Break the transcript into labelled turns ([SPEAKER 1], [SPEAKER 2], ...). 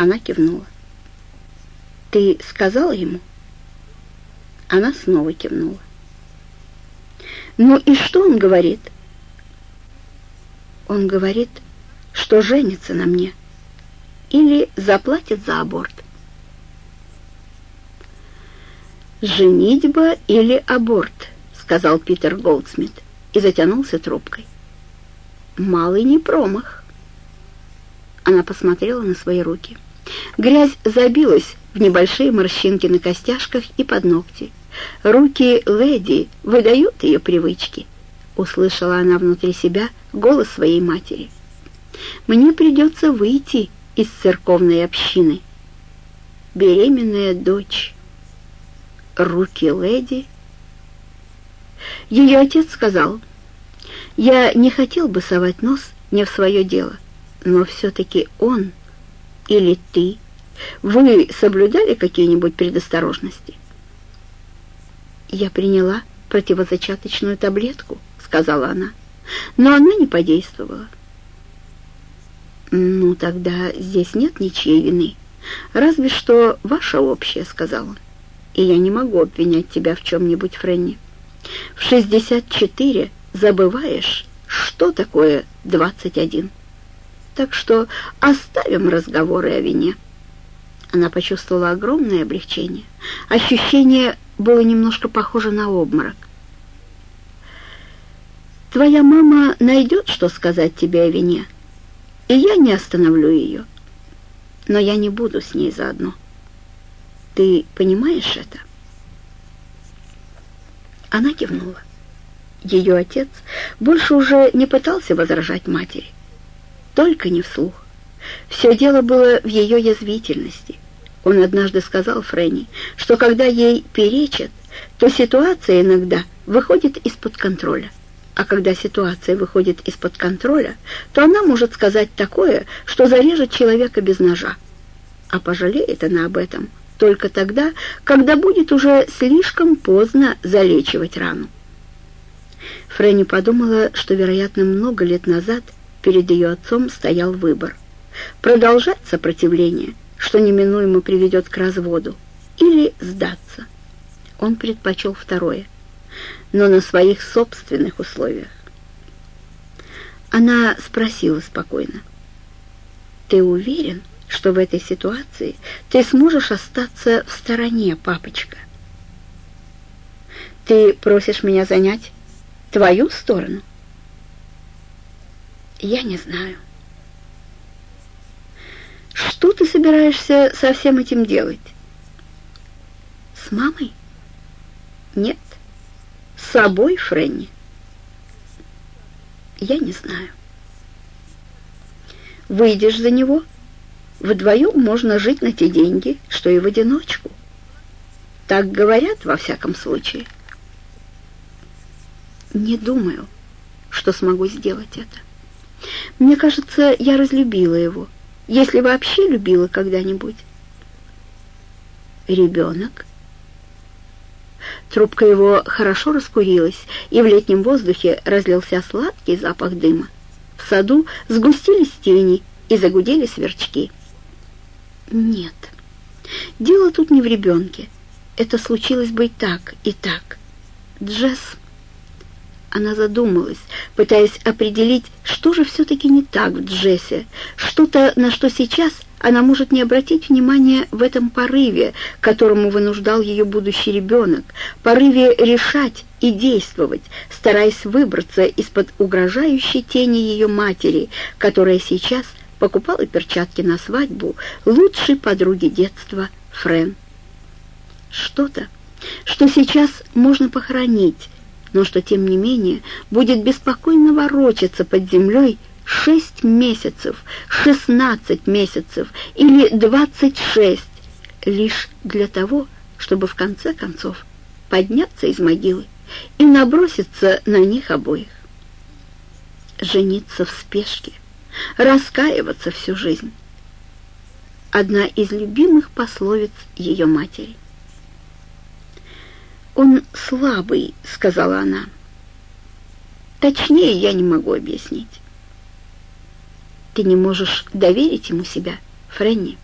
[SPEAKER 1] Она кивнула. «Ты сказала ему?» Она снова кивнула. «Ну и что он говорит?» «Он говорит, что женится на мне или заплатит за аборт». «Женитьба или аборт?» — сказал Питер Голдсмит и затянулся трубкой. «Малый не промах». Она посмотрела на свои руки. Грязь забилась в небольшие морщинки на костяшках и под ногти. Руки леди выдают ее привычки. Услышала она внутри себя голос своей матери. «Мне придется выйти из церковной общины. Беременная дочь» руки леди. Ее отец сказал, «Я не хотел бы совать нос не в свое дело, но все-таки он или ты, вы соблюдали какие-нибудь предосторожности?» «Я приняла противозачаточную таблетку», — сказала она, «но она не подействовала». «Ну, тогда здесь нет ничьей вины, разве что ваша общая», — сказала он и я не могу обвинять тебя в чем-нибудь, Фрэнни. В 64 забываешь, что такое 21. Так что оставим разговоры о вине. Она почувствовала огромное облегчение. Ощущение было немножко похоже на обморок. Твоя мама найдет, что сказать тебе о вине, и я не остановлю ее. Но я не буду с ней заодно. Ты понимаешь это?» Она кивнула. Ее отец больше уже не пытался возражать матери. Только не вслух. Все дело было в ее язвительности. Он однажды сказал Фрэнни, что когда ей перечат, то ситуация иногда выходит из-под контроля. А когда ситуация выходит из-под контроля, то она может сказать такое, что зарежет человека без ножа. А пожалеет она об этом – только тогда, когда будет уже слишком поздно залечивать рану. Фрэнни подумала, что, вероятно, много лет назад перед ее отцом стоял выбор. Продолжать сопротивление, что неминуемо приведет к разводу, или сдаться. Он предпочел второе, но на своих собственных условиях. Она спросила спокойно, «Ты уверен, что в этой ситуации ты сможешь остаться в стороне, папочка. Ты просишь меня занять твою сторону? Я не знаю. Что ты собираешься со всем этим делать? С мамой? Нет. С собой, Фрэнни? Я не знаю. Выйдешь за него — Вдвоем можно жить на те деньги, что и в одиночку. Так говорят во всяком случае. Не думаю, что смогу сделать это. Мне кажется, я разлюбила его, если вообще любила когда-нибудь. Ребенок? Трубка его хорошо раскурилась, и в летнем воздухе разлился сладкий запах дыма. В саду сгустились тени и загудели сверчки. Нет, дело тут не в ребенке. Это случилось бы и так, и так. Джесс... Она задумалась, пытаясь определить, что же все-таки не так в Джессе, что-то, на что сейчас она может не обратить внимания в этом порыве, которому вынуждал ее будущий ребенок, порыве решать и действовать, стараясь выбраться из-под угрожающей тени ее матери, которая сейчас покупала перчатки на свадьбу лучшей подруги детства Френ. Что-то, что сейчас можно похоронить, но что, тем не менее, будет беспокойно ворочаться под землей шесть месяцев, шестнадцать месяцев или двадцать шесть, лишь для того, чтобы в конце концов подняться из могилы и наброситься на них обоих. Жениться в спешке, раскаиваться всю жизнь. Одна из любимых пословиц ее матери. «Он слабый», — сказала она. «Точнее я не могу объяснить». «Ты не можешь доверить ему себя, Фрэнни?»